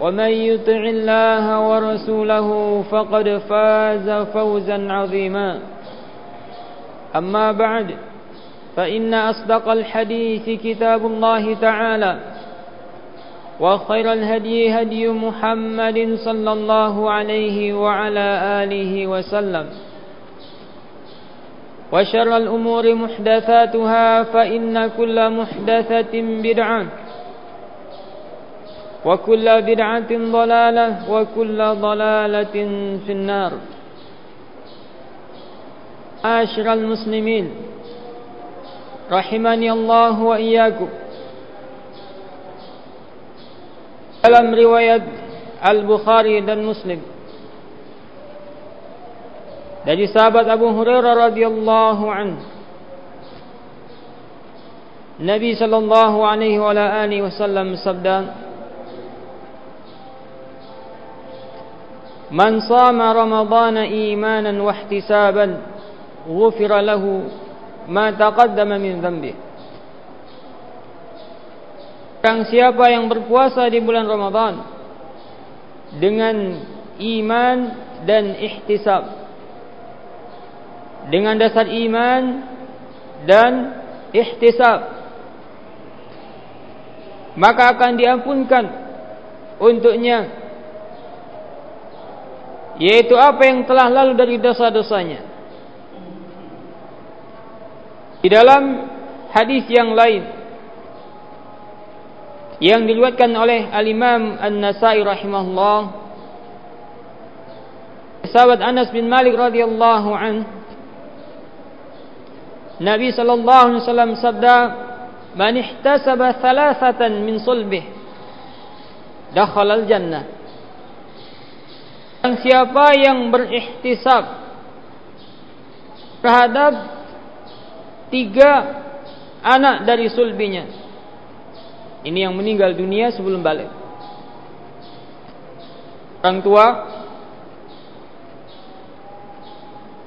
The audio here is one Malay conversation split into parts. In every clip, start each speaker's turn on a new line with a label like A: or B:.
A: ومن يطع الله ورسوله فقد فاز فوزا عظيما. أما بعد فإن أصدق الحديث كتاب الله تعالى وخير الهدي هدي محمد صلى الله عليه وعلى آله وسلم. وشر الأمور محدثاتها فإن كل محدثة بدعة. وكل بدعة ضلالة وكل ضلالة في النار عاشر المسلمين رحمني الله وإياكم dalam riwayat Al-Bukhari dan Muslim dari sahabat Abu Hurairah radhiyallahu an Nabi sallallahu alaihi wa alihi wasallam sabda Sama Ramadan imanan wa ihtisaban ghufira lahu ma taqaddama min dhanbi. Orang siapa yang berpuasa di bulan Ramadan dengan iman dan ihtisab dengan dasar iman dan ihtisab maka akan diampunkan untuknya yaitu apa yang telah lalu dari dosa-dosanya. Di dalam hadis yang lain yang diriwayatkan oleh Al-Imam An-Nasa'i rahimahullah sahabat Anas bin Malik radhiyallahu an Nabi sallallahu alaihi wasallam sabda man ihtasaba thalathatan min sulbih dakhala al-jannah Dan siapa yang berihtisab terhadap tiga anak dari sulbinya. Ini yang meninggal dunia sebelum balik. Orang tua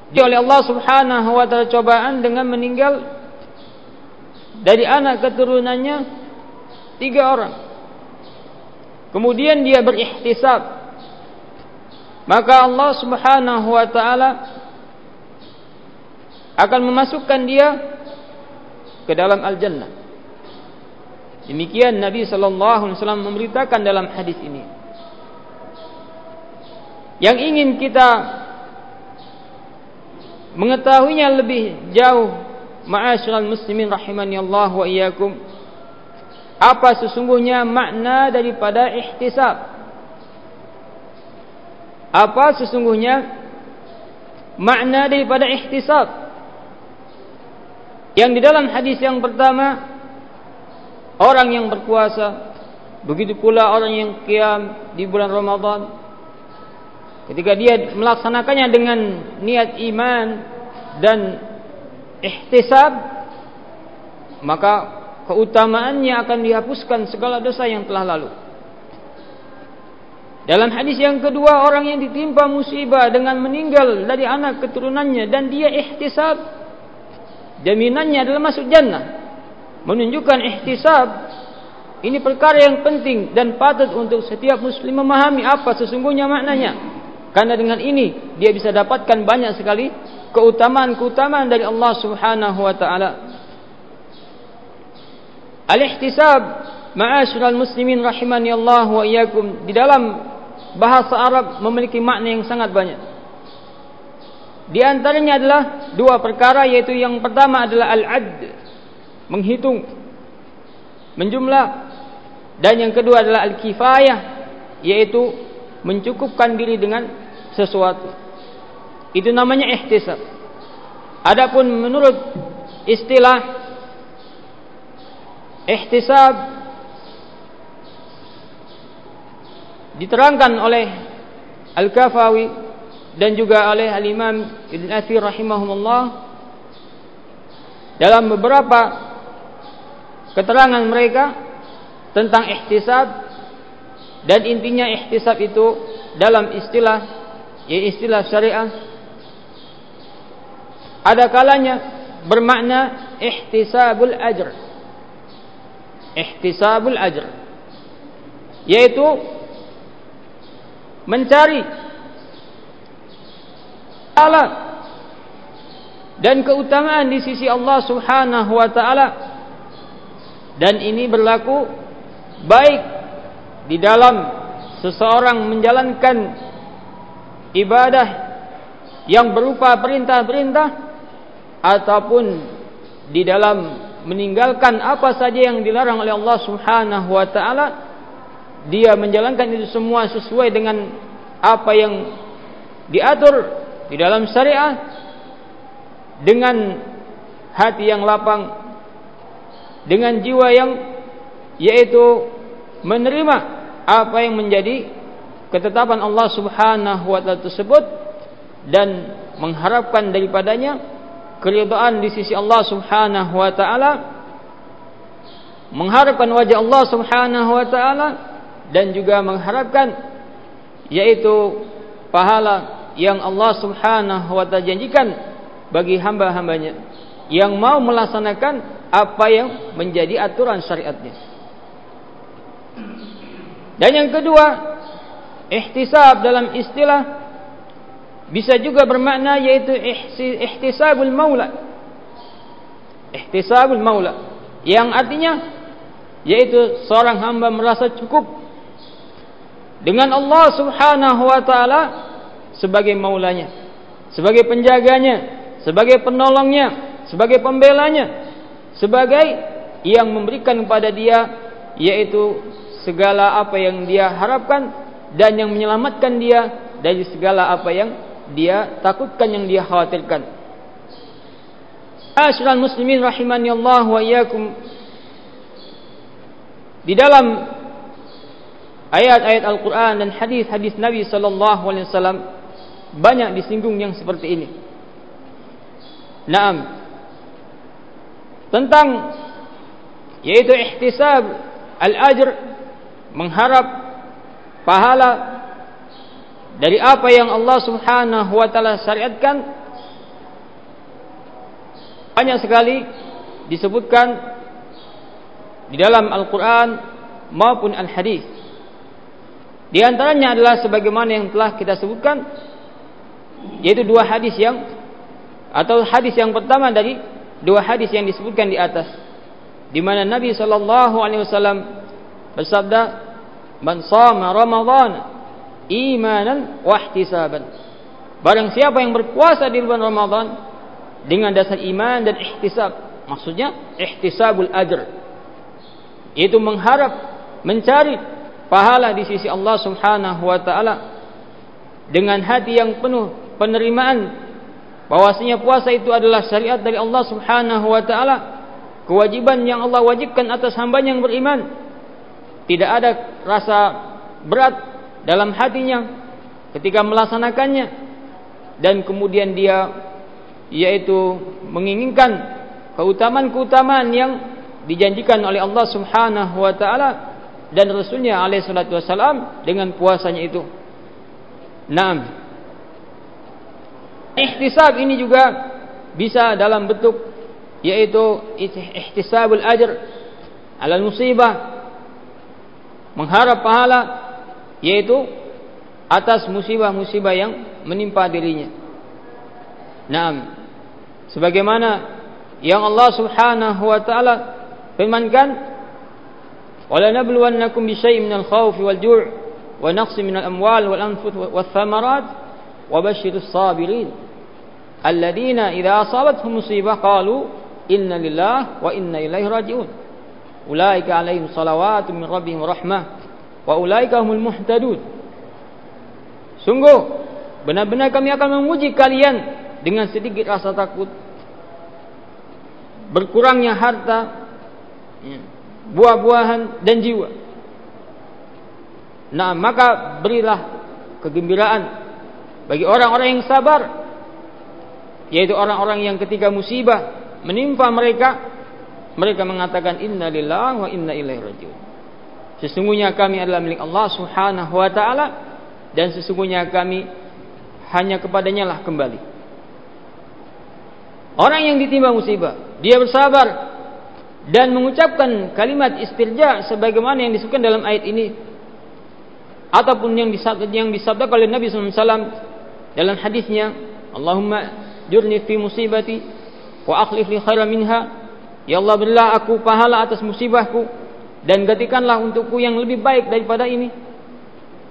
A: dia oleh Allah Subhanahu wa taala cobaan dengan meninggal dari anak keturunannya tiga orang. Kemudian dia berihtisab maka Allah Subhanahu wa taala akan memasukkan dia ke dalam al-jannah. Demikian Nabi sallallahu alaihi wasallam memberitakan dalam hadis ini. Yang ingin kita mengetahuinya lebih jauh ma'asyiral muslimin rahimani Allah wa iyyakum apa sesungguhnya makna daripada ihtisab apa sesungguhnya makna daripada ihtisab? Yang di dalam hadis yang pertama orang yang berpuasa begitu pula orang yang qiyam di bulan Ramadan. Ketika dia melaksanakannya dengan niat iman dan ihtisab maka keutamaannya akan dihapuskan segala dosa yang telah lalu dalam hadis yang kedua orang yang ditimpa musibah dengan meninggal dari anak keturunannya dan dia ihtisab jaminannya adalah masuk jannah. Menunjukkan ihtisab ini perkara yang penting dan patut untuk setiap muslim memahami apa sesungguhnya maknanya. Karena dengan ini dia bisa dapatkan banyak sekali keutamaan-keutamaan dari Allah Subhanahu wa taala. Al-ihtisab ma'asyiral muslimin rahimani Allah wa iyyakum di dalam bahasa Arab memiliki makna yang sangat banyak. Di antaranya adalah dua perkara yaitu yang pertama adalah al-add menghitung menjumlah dan yang kedua adalah al-kifayah yaitu mencukupkan diri dengan sesuatu. Itu namanya ihtisab. Adapun menurut istilah ihtisab diterangkan oleh Al-Kafawi dan juga oleh Al-Imam Ibn Athir rahimahumullah dalam beberapa keterangan mereka tentang ihtisab dan intinya ihtisab itu dalam istilah ya istilah syariah. Ada kalanya bermakna ihtisabul ajr. Ihtisabul ajr. Yaitu mencari pahala dan keutamaan di sisi Allah Subhanahu wa taala. Dan ini berlaku baik di dalam seseorang menjalankan ibadah yang berupa perintah-perintah ataupun di dalam meninggalkan apa saja yang dilarang oleh Allah Subhanahu wa taala dia menjalankan itu semua sesuai dengan apa yang diatur di dalam syariah dengan hati yang lapang dengan jiwa yang yaitu menerima apa yang menjadi ketetapan Allah Subhanahu wa taala tersebut dan mengharapkan daripadanya keridhaan di sisi Allah Subhanahu wa taala mengharapkan wajah Allah Subhanahu wa taala dan juga mengharapkan yaitu pahala yang Allah Subhanahu wa taala janjikan bagi hamba-hambanya yang mau melaksanakan apa yang menjadi aturan syariatnya. Dan yang kedua, ihtisab dalam istilah bisa juga bermakna yaitu ihtisabul maula. Ihtisabul maula yang artinya yaitu seorang hamba merasa cukup dengan Allah Subhanahu wa taala sebagai maulanya, sebagai penjaganya, sebagai penolongnya, sebagai pembelanya, sebagai yang memberikan kepada dia yaitu segala apa yang dia harapkan dan yang menyelamatkan dia dari segala apa yang dia takutkan yang dia khawatirkan. Asyiral muslimin rahimani Allah wa iyyakum. Di dalam ayat-ayat Al-Quran dan hadis-hadis Nabi Wasallam banyak disinggung yang seperti ini. Naam tentang yaitu ihtisab al-ajr mengharap pahala dari apa yang Allah Subhanahu wa taala syariatkan banyak sekali disebutkan di dalam Al-Quran maupun Al-Hadis. Di antaranya adalah sebagaimana yang telah kita sebutkan yaitu dua hadis yang atau hadis yang pertama dari dua hadis yang disebutkan di atas di mana Nabi sallallahu alaihi wasallam bersabda man shama ramadan imanan wa ihtisaban. Barang siapa yang berpuasa di bulan Ramadan dengan dasar iman dan ihtisab maksudnya ihtisabul ajr itu mengharap mencari pahala di sisi Allah Subhanahu wa taala dengan hati yang penuh penerimaan bahwasanya puasa itu adalah syariat dari Allah Subhanahu wa taala kewajiban yang Allah wajibkan atas hamba yang beriman. Tidak ada rasa berat dalam hatinya ketika melaksanakannya dan kemudian dia yaitu menginginkan keutamaan-keutamaan yang dijanjikan oleh Allah Subhanahu wa taala dan Rasulnya alaihi salatu wasalam dengan puasanya itu. Naam. Ihtisab ini juga bisa dalam bentuk yaitu ihtisabul ajr ala musibah mengharap pahala yaitu atas musibah-musibah yang menimpa dirinya. Naam. Sebagaimana yang Allah Subhanahu wa taala firmankan naqsin minal amwal wal anfus wath thamarat wa basyirus sabirin alladhina idza asabatuhum musibah qalu inna lillahi wa inna ilaihi raji'un ulaika alaihim salawatu min rabbihim rahmah wa ulaika humul muhtadun sungguh benar-benar kami akan menguji kalian dengan sedikit rasa takut berkurangnya harta ya, buah-buahan dan jiwa. Nah, maka berilah kegembiraan bagi orang-orang yang sabar yaitu orang-orang yang ketika musibah menimpa mereka mereka mengatakan inna lillahi wa inna ilaihi rajiun. Sesungguhnya kami adalah milik Allah Subhanahu wa taala dan sesungguhnya kami hanya kepadanya lah kembali. Orang yang ditimpa musibah, dia bersabar dan mengucapkan kalimat istirja sebagaimana yang disebutkan dalam ayat ini. Ataupun yang disabdakan yang disabdakan oleh Nabi SAW dalam hadisnya Allahumma jurni fi musibati wa akhlif li khairan minha. Ya Allah berilah aku pahala atas musibahku dan gantikanlah untukku yang lebih baik daripada ini.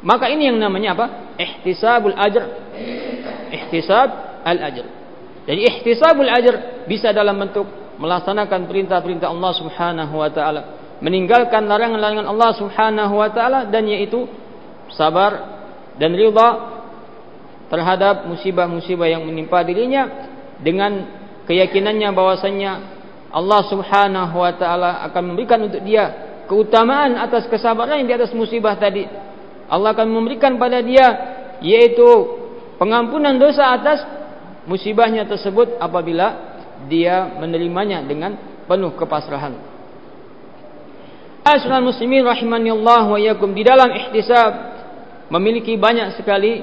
A: Maka ini yang namanya apa? Ihtisabul ajr. Ihtisab al ajr jadi ihtisabul ajr bisa dalam bentuk melaksanakan perintah-perintah Allah Subhanahu wa taala, meninggalkan larangan-larangan Allah Subhanahu wa taala dan yaitu sabar dan ridha terhadap musibah-musibah yang menimpa dirinya dengan keyakinannya bahwasanya Allah Subhanahu wa taala akan memberikan untuk dia keutamaan atas kesabaran yang di atas musibah tadi. Allah akan memberikan pada dia yaitu pengampunan dosa atas musibahnya tersebut apabila dia menerimanya dengan penuh kepasrahan. Asal muslimin rahimani Allah wa yakum di dalam ihtisab memiliki banyak sekali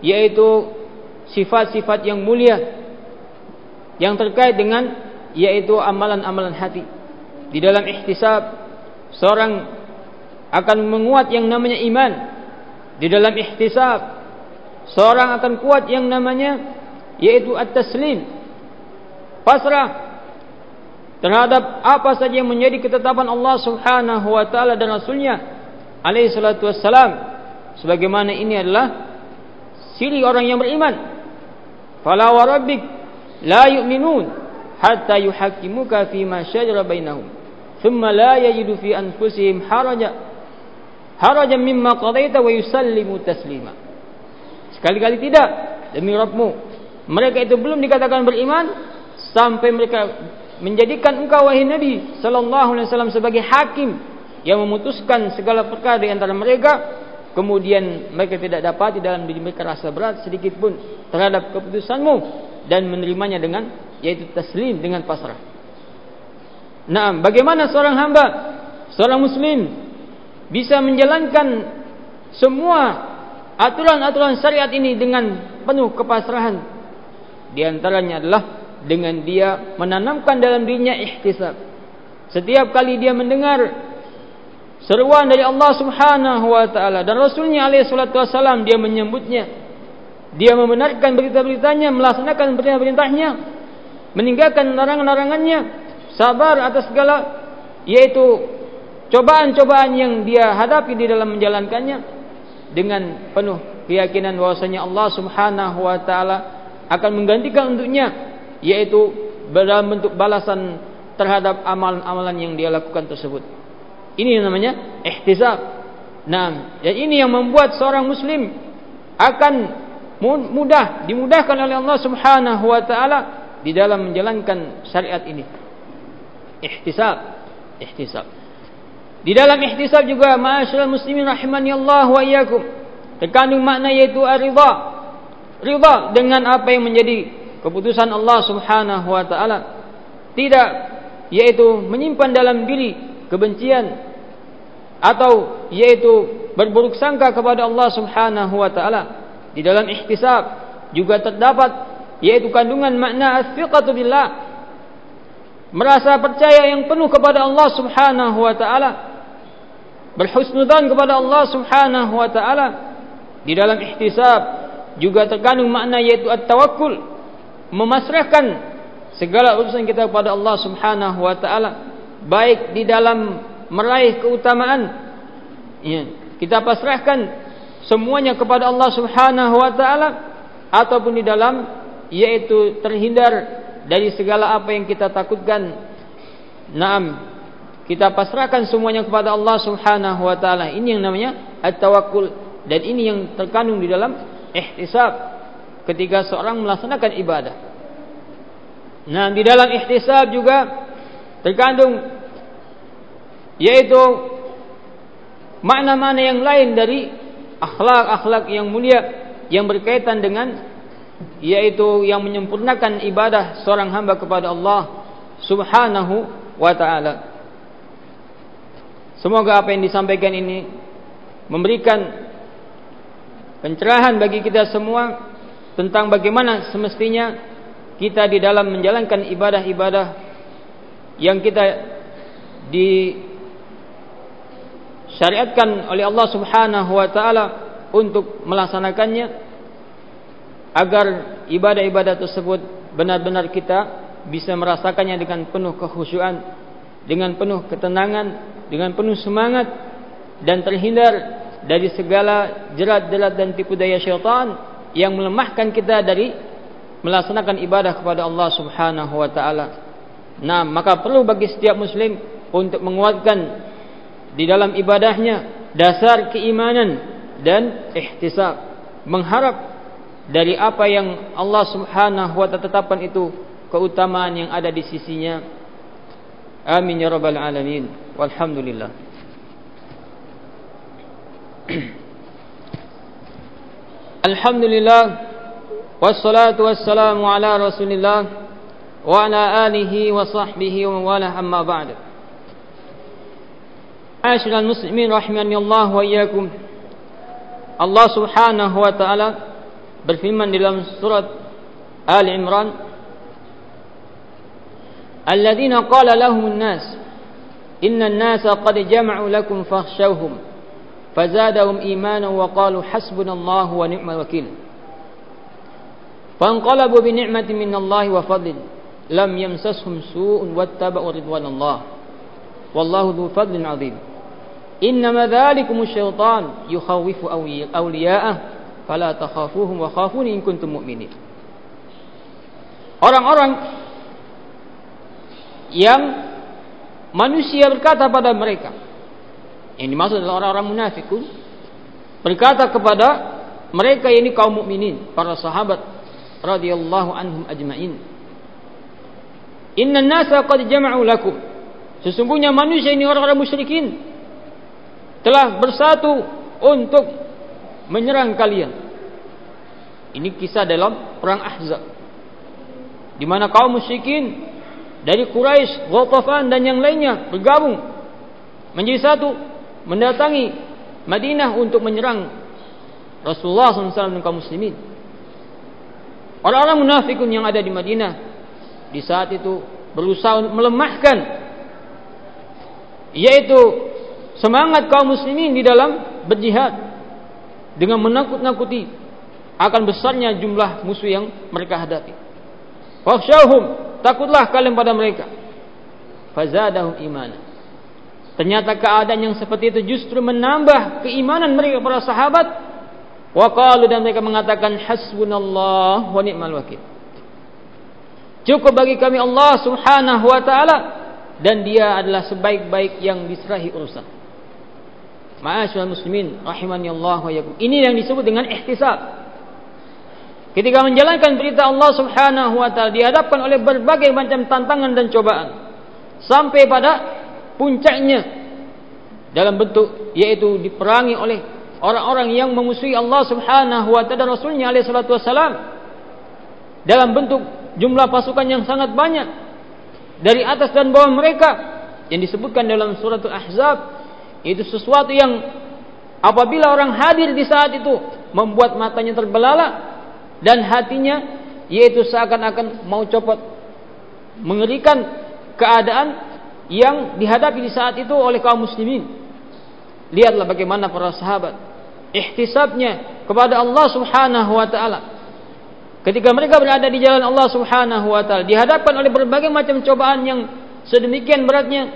A: yaitu sifat-sifat yang mulia yang terkait dengan yaitu amalan-amalan hati. Di dalam ihtisab seorang akan menguat yang namanya iman. Di dalam ihtisab seorang akan kuat yang namanya yaitu at-taslim pasrah terhadap apa saja yang menjadi ketetapan Allah Subhanahu wa taala dan rasulnya alaihi salatu wassalam sebagaimana ini adalah ciri orang yang beriman. Fala wa rabbik la yu'minun hatta yuhaqqimuka fi ma shajara bainahum thumma la yajidu fi anfusihim haraja harajan mimma qadaita wa yusallimu taslima. Sekali-kali tidak demi Rabbmu. Mereka itu belum dikatakan beriman sampai mereka menjadikan engkau wahai Nabi sallallahu alaihi wasallam sebagai hakim yang memutuskan segala perkara di antara mereka kemudian mereka tidak dapat di dalam diri mereka rasa berat sedikit pun terhadap keputusanmu dan menerimanya dengan yaitu taslim dengan pasrah. Nah, bagaimana seorang hamba, seorang muslim bisa menjalankan semua aturan-aturan syariat ini dengan penuh kepasrahan? Di antaranya adalah dengan dia menanamkan dalam dirinya ihtisab. Setiap kali dia mendengar seruan dari Allah Subhanahu wa taala dan Rasulnya alaihi salatu wasalam dia menyambutnya. Dia membenarkan berita-beritanya, melaksanakan perintah-perintahnya, meninggalkan larangan-larangannya, sabar atas segala yaitu cobaan-cobaan yang dia hadapi di dalam menjalankannya dengan penuh keyakinan bahwasanya Allah Subhanahu wa taala akan menggantikan untuknya yaitu dalam bentuk balasan terhadap amalan-amalan yang dia lakukan tersebut. Ini yang namanya ihtisab. Nah, dan ini yang membuat seorang muslim akan mudah dimudahkan oleh Allah Subhanahu wa taala di dalam menjalankan syariat ini. Ihtisab, ihtisab. Di dalam ihtisab juga ma'asyiral muslimin rahimani Allah wa iyyakum. terkandung makna yaitu ridha ridha dengan apa yang menjadi keputusan Allah Subhanahu wa taala tidak yaitu menyimpan dalam diri kebencian atau yaitu berburuk sangka kepada Allah Subhanahu wa taala. Di dalam ihtisab juga terdapat yaitu kandungan makna as-siqatu billah merasa percaya yang penuh kepada Allah Subhanahu wa taala berhusnudzan kepada Allah Subhanahu wa taala. Di dalam ihtisab juga terkandung makna yaitu at-tawakkul memasrahkan segala urusan kita kepada Allah Subhanahu wa taala baik di dalam meraih keutamaan ya kita pasrahkan semuanya kepada Allah Subhanahu wa taala ataupun di dalam yaitu terhindar dari segala apa yang kita takutkan. Naam kita pasrahkan semuanya kepada Allah Subhanahu wa taala. Ini yang namanya at-tawakkul dan ini yang terkandung di dalam ihtisab ketika seorang melaksanakan ibadah Nah, di dalam ihtisab juga terkandung yaitu makna-makna yang lain dari akhlak-akhlak yang mulia yang berkaitan dengan yaitu yang menyempurnakan ibadah seorang hamba kepada Allah Subhanahu wa taala. Semoga apa yang disampaikan ini memberikan pencerahan bagi kita semua tentang bagaimana semestinya kita di dalam menjalankan ibadah-ibadah yang kita disyariatkan oleh Allah Subhanahu wa taala untuk melaksanakannya agar ibadah-ibadah tersebut benar-benar kita bisa merasakannya dengan penuh kekhusyuan dengan penuh ketenangan dengan penuh semangat dan terhindar dari segala jerat-jerat dan tipu daya syaitan yang melemahkan kita dari melaksanakan ibadah kepada Allah Subhanahu wa taala. Nah, maka perlu bagi setiap muslim untuk menguatkan di dalam ibadahnya dasar keimanan dan ihtisab, mengharap dari apa yang Allah Subhanahu wa taala tetapkan itu keutamaan yang ada di sisinya. Amin ya rabbal alamin. Walhamdulillah. الحمد لله والصلاة والسلام على رسول الله وعلى آله وصحبه ومن والاه أما بعد. عاشر المسلمين رحمني الله وإياكم. الله سبحانه وتعالى بل في من لم سورة آل عمران الذين قال لهم الناس إن الناس قد جمعوا لكم فاخشوهم. Fazadahum imanan wa qalu hasbunallahu wa ni'mal wakil Fanqalabu bi ni'matin min Allah wa fadlin lam yamsashum su'un wattaba'u ridwan Allah. Wallahu dzu fadlin 'adzim. Innama dzalikum asy-syaitan yukhawwifu awliya'ah fala takhafuhum wa khafuni in kuntum mu'minin. Orang-orang yang manusia berkata pada mereka yang dimaksud adalah orang-orang munafikun berkata kepada mereka ini kaum mukminin para sahabat radhiyallahu anhum ajma'in. Inna nasa qad jama'u lakum. Sesungguhnya manusia ini orang-orang musyrikin telah bersatu untuk menyerang kalian. Ini kisah dalam perang Ahzab. Di mana kaum musyrikin dari Quraisy, Ghatafan dan yang lainnya bergabung menjadi satu mendatangi Madinah untuk menyerang Rasulullah SAW dan kaum muslimin. Orang-orang munafikun yang ada di Madinah di saat itu berusaha melemahkan yaitu semangat kaum muslimin di dalam berjihad dengan menakut-nakuti akan besarnya jumlah musuh yang mereka hadapi. Fakhshawhum, takutlah kalian pada mereka. Fazadahum imanan. Ternyata keadaan yang seperti itu justru menambah keimanan mereka para sahabat Wa qalu dan mereka mengatakan hasbunallah wa ni'mal wakil. Cukup bagi kami Allah Subhanahu wa taala dan dia adalah sebaik-baik yang diserahi urusan. Ma'asyiral muslimin rahimani Allah wa yakum. Ini yang disebut dengan ihtisab. Ketika menjalankan perintah Allah Subhanahu wa taala dihadapkan oleh berbagai macam tantangan dan cobaan sampai pada puncaknya dalam bentuk yaitu diperangi oleh orang-orang yang memusuhi Allah Subhanahu wa taala Rasulnya alaihi salatu wasalam dalam bentuk jumlah pasukan yang sangat banyak. Dari atas dan bawah mereka yang disebutkan dalam suratul ahzab itu sesuatu yang apabila orang hadir di saat itu membuat matanya terbelalak dan hatinya yaitu seakan-akan mau copot mengerikan keadaan yang dihadapi di saat itu oleh kaum muslimin lihatlah bagaimana para sahabat ihtisabnya kepada Allah Subhanahu wa taala. Ketika mereka berada di jalan Allah Subhanahu wa taala dihadapkan oleh berbagai macam cobaan yang sedemikian beratnya,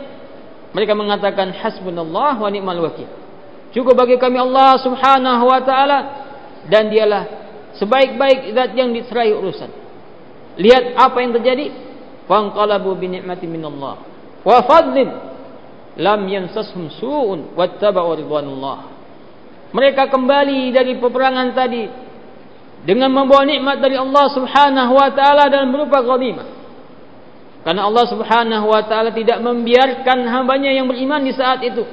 A: mereka mengatakan hasbunallah wa ni'mal wakil. Cukup bagi kami Allah Subhanahu wa taala dan dialah sebaik-baik zat yang diserahi urusan. Lihat apa yang terjadi? Fanqalabu bi ni'mati minallah wa fadlin lam yansashum su'un wattaba'u ridwanallah. Mereka kembali dari peperangan tadi dengan membawa nikmat dari Allah Subhanahu wa taala dan berupa ghanimah. Karena Allah Subhanahu wa taala tidak membiarkan hambanya yang beriman di saat itu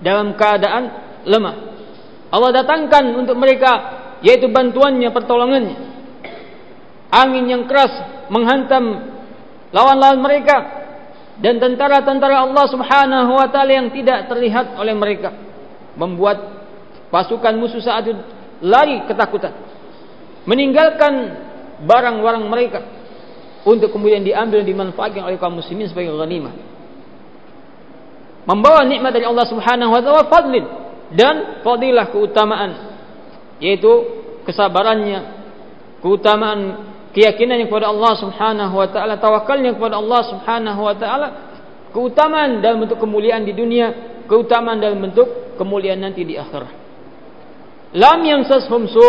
A: dalam keadaan lemah. Allah datangkan untuk mereka yaitu bantuannya, pertolongannya. Angin yang keras menghantam lawan-lawan mereka dan tentara-tentara Allah Subhanahu wa taala yang tidak terlihat oleh mereka membuat pasukan musuh saat itu lari ketakutan meninggalkan barang-barang mereka untuk kemudian diambil dimanfaatkan oleh kaum muslimin sebagai ghanimah. Membawa nikmat dari Allah Subhanahu wa taala fadlin dan fadilah keutamaan yaitu kesabarannya keutamaan keyakinannya kepada Allah Subhanahu wa taala tawakalnya kepada Allah Subhanahu wa taala keutamaan dalam bentuk kemuliaan di dunia keutamaan dalam bentuk kemuliaan nanti di akhirat. Lam yang sashum su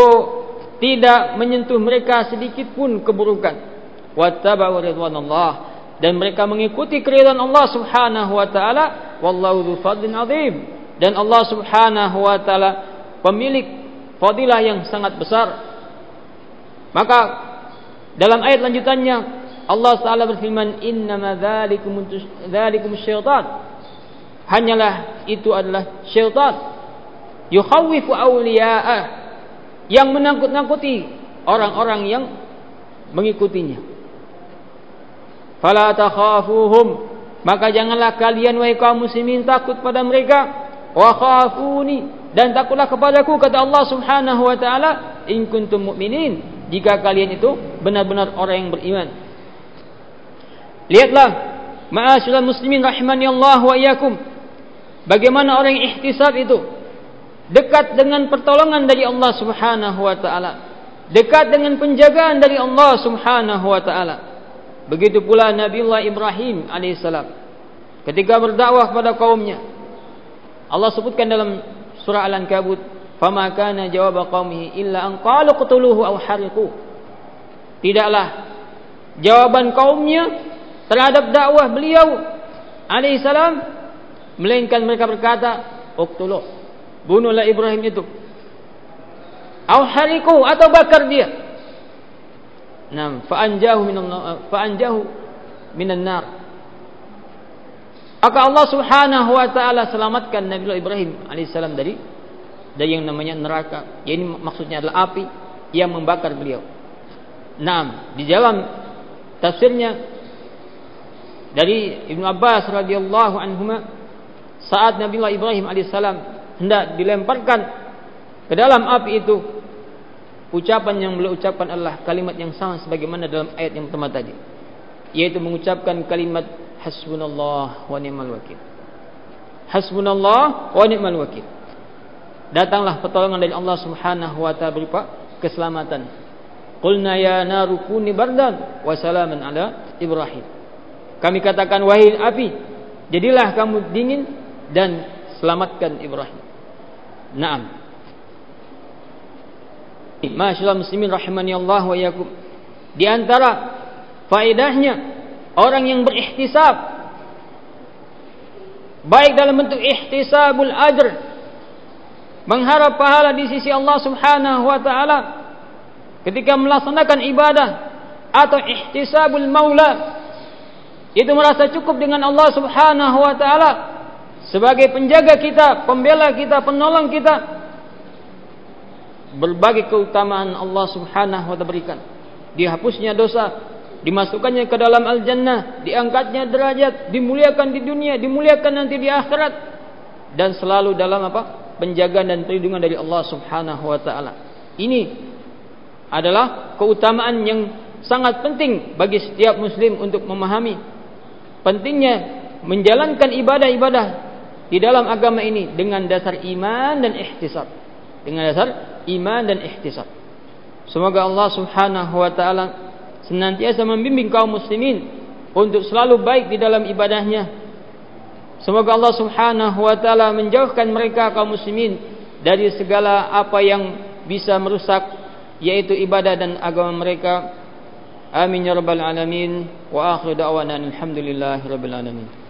A: tidak menyentuh mereka sedikit pun keburukan. Wattaba'u ridwanallah. Dan mereka mengikuti keridhaan Allah Subhanahu wa taala wallahu dzu fadlin azim. Dan Allah Subhanahu wa taala pemilik fadilah yang sangat besar. Maka dalam ayat lanjutannya Allah taala berfirman innama dzalikum dzalikum syaitan. Hanyalah itu adalah syaitan. Yukhawifu awliya'ah yang menakut-nakuti orang-orang yang mengikutinya. Fala takhafuhum maka janganlah kalian wahai kaum muslimin takut pada mereka. Wa khafuni dan takutlah kepadaku kata Allah Subhanahu wa taala in kuntum mu'minin jika kalian itu benar-benar orang yang beriman. Lihatlah ma'asyiral muslimin rahimani Allah wa iyyakum. Bagaimana orang yang ihtisab itu? Dekat dengan pertolongan dari Allah Subhanahu wa taala. Dekat dengan penjagaan dari Allah Subhanahu wa taala. Begitu pula Nabi Allah Ibrahim alaihissalam. Ketika berdakwah kepada kaumnya Allah sebutkan dalam surah Al-Ankabut fama kana jawab qaumihi illa an qalu qtuluhu aw hariqu. Tidaklah jawaban kaumnya terhadap dakwah beliau alaihissalam melainkan mereka berkata uqtuluhu bunuhlah Ibrahim itu. Au hariku atau bakar dia. Nam fa anjahu minan fa anjahu minan nar. Maka Allah Subhanahu wa taala selamatkan Nabi Ibrahim alaihissalam dari dari yang namanya neraka. Ya ini maksudnya adalah api yang membakar beliau. Nam di dalam tafsirnya dari Ibnu Abbas radhiyallahu anhuma saat Nabi Ibrahim alaihissalam hendak dilemparkan ke dalam api itu ucapan yang beliau ucapkan adalah kalimat yang sama sebagaimana dalam ayat yang pertama tadi. Yaitu mengucapkan kalimat hasbunallah wa ni'mal wakil. Hasbunallah wa ni'mal wakil datanglah pertolongan dari Allah Subhanahu wa taala berupa keselamatan qulna ya naru kuni bardan wa salaman ala ibrahim kami katakan wahai api jadilah kamu dingin dan selamatkan ibrahim Naam. Masyaallah muslimin rahimani Allah wa yakum. Di antara faedahnya orang yang berihtisab baik dalam bentuk ihtisabul ajr mengharap pahala di sisi Allah Subhanahu wa taala ketika melaksanakan ibadah atau ihtisabul maula itu merasa cukup dengan Allah Subhanahu wa taala sebagai penjaga kita, pembela kita, penolong kita berbagai keutamaan Allah Subhanahu wa taala berikan. Dihapusnya dosa, dimasukkannya ke dalam al-jannah, diangkatnya derajat, dimuliakan di dunia, dimuliakan nanti di akhirat dan selalu dalam apa? Penjagaan dan perlindungan dari Allah Subhanahu wa taala. Ini adalah keutamaan yang sangat penting bagi setiap muslim untuk memahami pentingnya menjalankan ibadah-ibadah di dalam agama ini dengan dasar iman dan ihtisab. Dengan dasar iman dan ihtisab. Semoga Allah Subhanahu wa taala senantiasa membimbing kaum muslimin untuk selalu baik di dalam ibadahnya. Semoga Allah Subhanahu wa taala menjauhkan mereka kaum muslimin dari segala apa yang bisa merusak yaitu ibadah dan agama mereka. Amin ya rabbal alamin wa akhiru da'wana alhamdulillahi rabbil alamin.